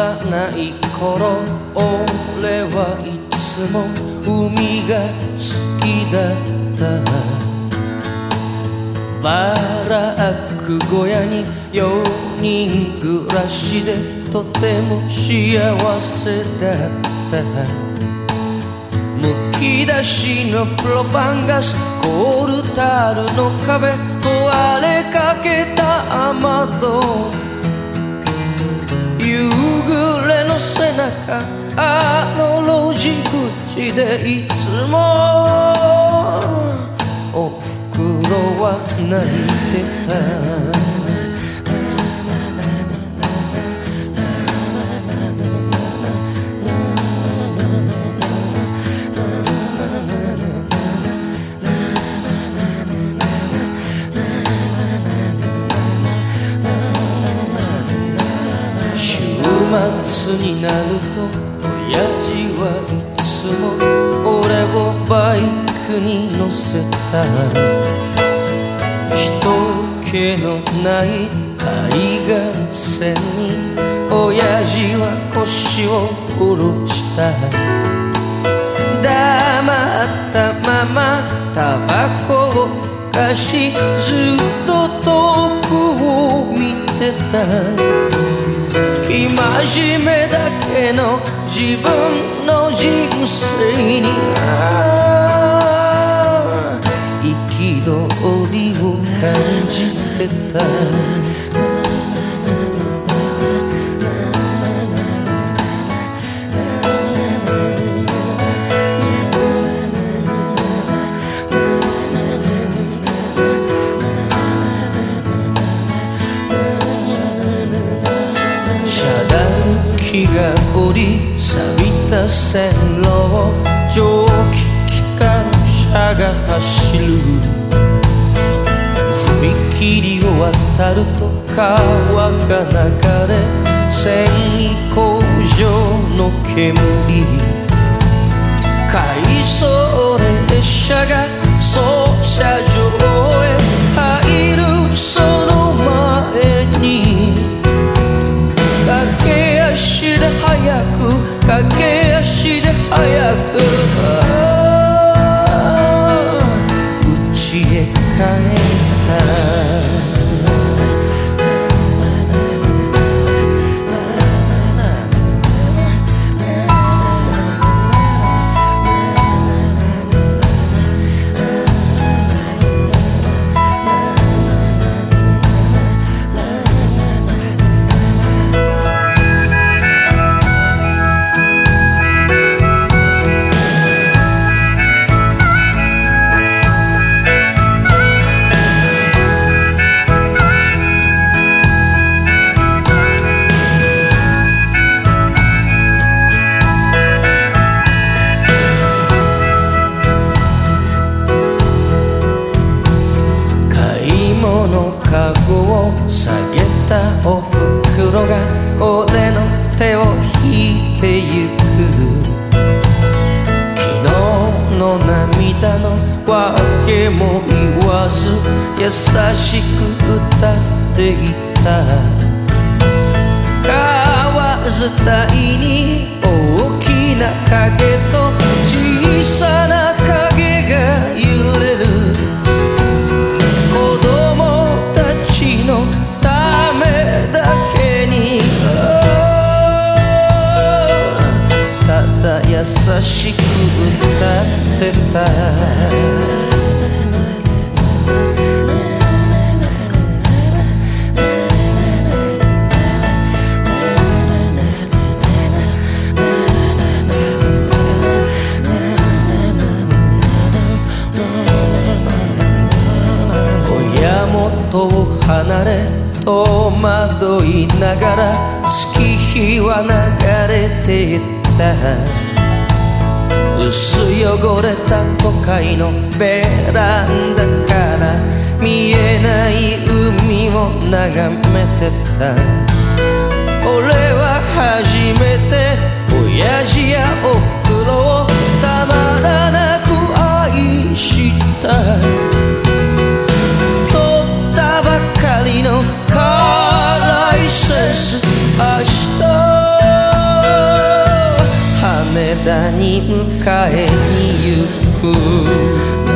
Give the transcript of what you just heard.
幼い頃俺はいつも海が好きだった。バラック小屋に4人暮らしでとても幸せだった。むき出しのプロパンガスコールタールの壁壊れかけた雨戸。の背中あの路地口でいつもおふくろは泣いてた。になると親父はいつも俺をバイクに乗せた。人気のない海岸線に親父は腰を下ろした。黙ったままタバコをふかしずっと遠くを見てた。真面目だけの自分の人生に憤りを感じてた。断機が降り錆びた線路を蒸気機関車が走る。踏切を渡ると川が流れ繊維工場の煙。回送列車がい物かごを下げたおふくろが俺の手を引いてゆく昨日の涙のわけも言わず優しく歌っていた。河伝いに大きな影と小さな優しく歌ってた。親元を離れ戸惑いながら月日は流れていった。薄汚れた都会のベランダから見えない海を眺めてた。俺は初めて親父やおふくろをたまらない。体に迎えに行く